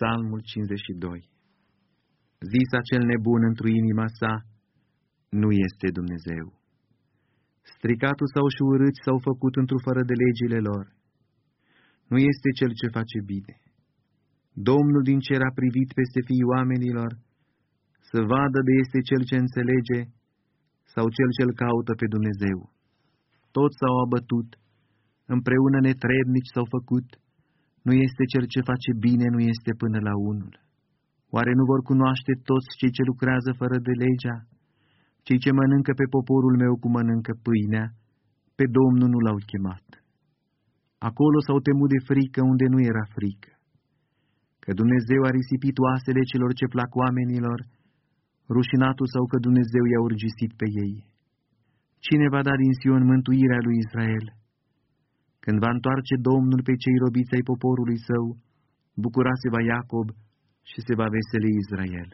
Psalmul 52 Zisa cel nebun într inima sa, nu este Dumnezeu. Stricatul sau și urâți s-au făcut într fără de legile lor. Nu este cel ce face bine. Domnul din cer a privit peste fiii oamenilor, să vadă de este cel ce înțelege sau cel ce-l caută pe Dumnezeu. Toți s-au abătut, împreună netrebnici s-au făcut, nu este cel ce face bine, nu este până la unul. Oare nu vor cunoaște toți cei ce lucrează fără de legea? Cei ce mănâncă pe poporul meu cum mănâncă pâinea, pe Domnul nu l-au chemat. Acolo s-au temut de frică unde nu era frică. Că Dumnezeu a risipit oasele celor ce plac oamenilor, rușinatul sau că Dumnezeu i-a urgisit pe ei. Cine va da din Sion mântuirea lui Israel? Când va întoarce Domnul pe cei robiți ai poporului său, bucura se va Iacob și se va veseli Israel.